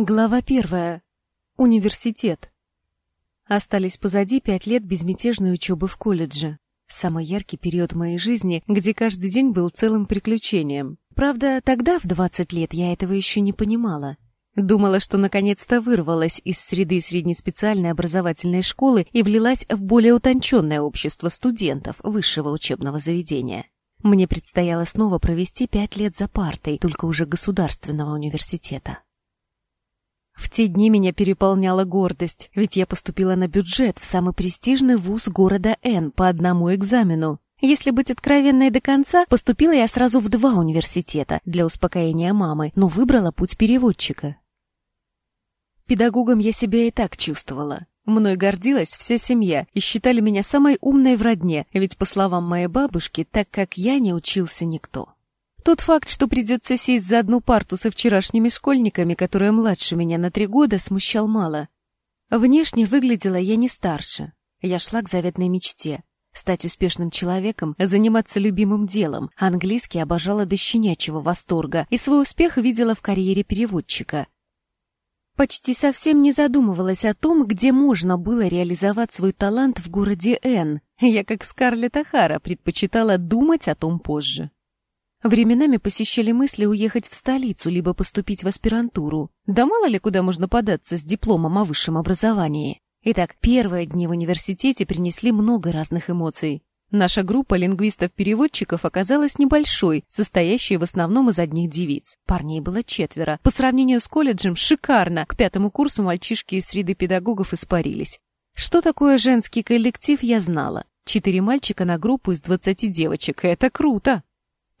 Глава первая. Университет. Остались позади пять лет безмятежной учебы в колледже. Самый яркий период моей жизни, где каждый день был целым приключением. Правда, тогда, в 20 лет, я этого еще не понимала. Думала, что наконец-то вырвалась из среды среднеспециальной образовательной школы и влилась в более утонченное общество студентов высшего учебного заведения. Мне предстояло снова провести пять лет за партой, только уже государственного университета. В те дни меня переполняла гордость, ведь я поступила на бюджет в самый престижный вуз города Н по одному экзамену. Если быть откровенной до конца, поступила я сразу в два университета для успокоения мамы, но выбрала путь переводчика. Педагогом я себя и так чувствовала. Мной гордилась вся семья и считали меня самой умной в родне, ведь, по словам моей бабушки, так как я не учился никто. Тот факт, что придется сесть за одну парту со вчерашними школьниками, которые младше меня на три года, смущал мало. Внешне выглядела я не старше. Я шла к заветной мечте — стать успешным человеком, заниматься любимым делом. Английский обожала до щенячьего восторга и свой успех видела в карьере переводчика. Почти совсем не задумывалась о том, где можно было реализовать свой талант в городе Н. Я, как Скарлетт Ахара, предпочитала думать о том позже. Временами посещали мысли уехать в столицу, либо поступить в аспирантуру. Да мало ли куда можно податься с дипломом о высшем образовании. Итак, первые дни в университете принесли много разных эмоций. Наша группа лингвистов-переводчиков оказалась небольшой, состоящей в основном из одних девиц. Парней было четверо. По сравнению с колледжем шикарно. К пятому курсу мальчишки из среды педагогов испарились. Что такое женский коллектив, я знала. Четыре мальчика на группу из двадцати девочек. Это круто!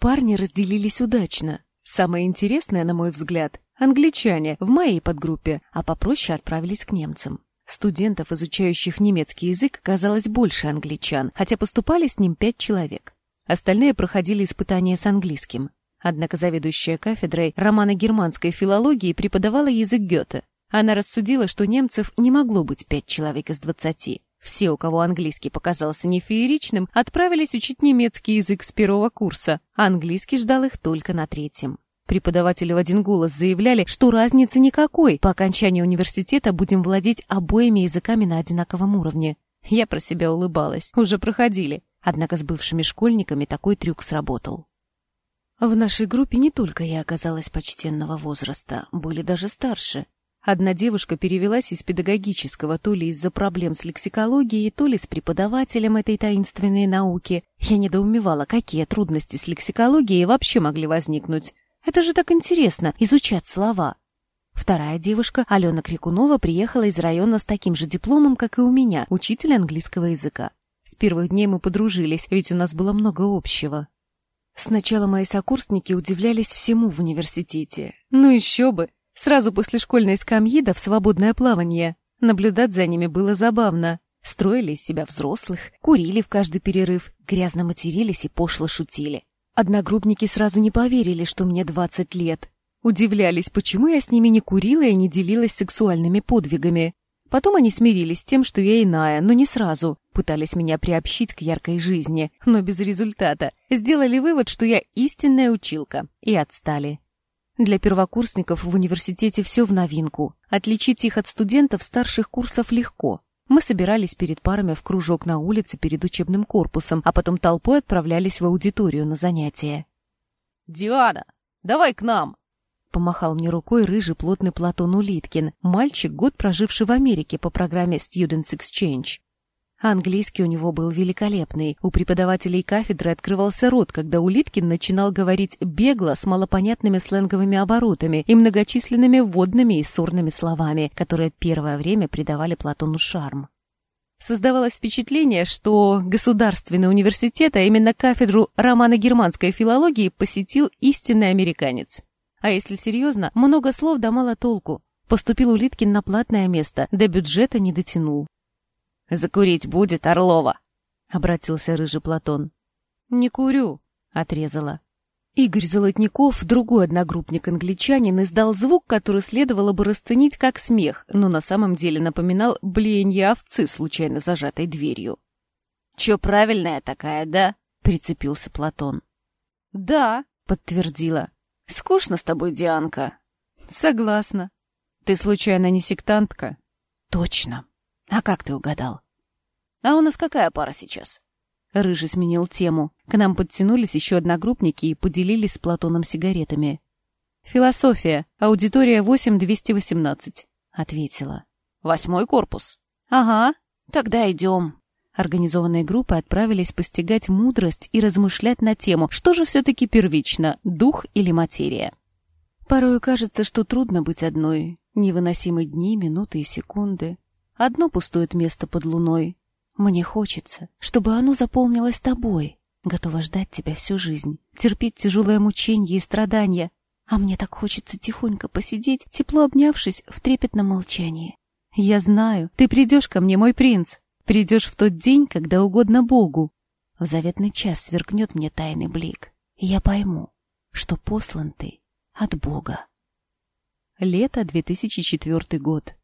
Парни разделились удачно. Самое интересное, на мой взгляд, англичане в моей подгруппе, а попроще отправились к немцам. Студентов, изучающих немецкий язык, казалось больше англичан, хотя поступали с ним пять человек. Остальные проходили испытания с английским. Однако заведующая кафедрой романо-германской филологии преподавала язык Гёте. Она рассудила, что немцев не могло быть пять человек из двадцати. Все, у кого английский показался нефееричным, отправились учить немецкий язык с первого курса, а английский ждал их только на третьем. Преподаватели в один голос заявляли, что разницы никакой, по окончании университета будем владеть обоими языками на одинаковом уровне. Я про себя улыбалась, уже проходили. Однако с бывшими школьниками такой трюк сработал. В нашей группе не только я оказалась почтенного возраста, были даже старше. Одна девушка перевелась из педагогического то ли из-за проблем с лексикологией, то ли с преподавателем этой таинственной науки. Я недоумевала, какие трудности с лексикологией вообще могли возникнуть. Это же так интересно — изучать слова. Вторая девушка, Алена Крикунова, приехала из района с таким же дипломом, как и у меня, учитель английского языка. С первых дней мы подружились, ведь у нас было много общего. Сначала мои сокурсники удивлялись всему в университете. Ну еще бы! Сразу после школьной скамьи да в свободное плавание. Наблюдать за ними было забавно. Строили из себя взрослых, курили в каждый перерыв, грязно матерились и пошло шутили. Одногруппники сразу не поверили, что мне 20 лет. Удивлялись, почему я с ними не курила и не делилась сексуальными подвигами. Потом они смирились с тем, что я иная, но не сразу. Пытались меня приобщить к яркой жизни, но без результата. Сделали вывод, что я истинная училка, и отстали. Для первокурсников в университете все в новинку. Отличить их от студентов старших курсов легко. Мы собирались перед парами в кружок на улице перед учебным корпусом, а потом толпой отправлялись в аудиторию на занятия. «Диана, давай к нам!» Помахал мне рукой рыжий плотный Платон Улиткин, мальчик, год проживший в Америке по программе Students Exchange. Английский у него был великолепный. У преподавателей кафедры открывался рот, когда Улиткин начинал говорить бегло с малопонятными сленговыми оборотами и многочисленными вводными и сорными словами, которые первое время придавали Платону шарм. Создавалось впечатление, что Государственный университет, а именно кафедру романо-германской филологии, посетил истинный американец. А если серьезно, много слов да мало толку. Поступил Улиткин на платное место, до бюджета не дотянул. «Закурить будет, Орлова?» — обратился рыжий Платон. «Не курю», — отрезала. Игорь Золотников, другой одногруппник-англичанин, издал звук, который следовало бы расценить как смех, но на самом деле напоминал блеяние овцы, случайно зажатой дверью. «Чё правильная такая, да?» — прицепился Платон. «Да», — подтвердила. «Скучно с тобой, Дианка». «Согласна», Ты случайно не сектантка? Точно. А как ты угадал? А у нас какая пара сейчас? Рыжий сменил тему. К нам подтянулись еще одногруппники и поделились с Платоном сигаретами. «Философия. Аудитория 8218», — ответила. «Восьмой корпус». «Ага. Тогда идем». Организованные группы отправились постигать мудрость и размышлять на тему, что же все-таки первично, дух или материя. Порою кажется, что трудно быть одной. Невыносимы дни, минуты и секунды. Одно пустует место под луной. Мне хочется, чтобы оно заполнилось тобой. Готова ждать тебя всю жизнь, терпеть тяжелое мучение и страдания. А мне так хочется тихонько посидеть, тепло обнявшись в трепетном молчании. Я знаю, ты придешь ко мне, мой принц. Придешь в тот день, когда угодно Богу. В заветный час сверкнет мне тайный блик, и я пойму, что послан ты от Бога. Лето 2004 год.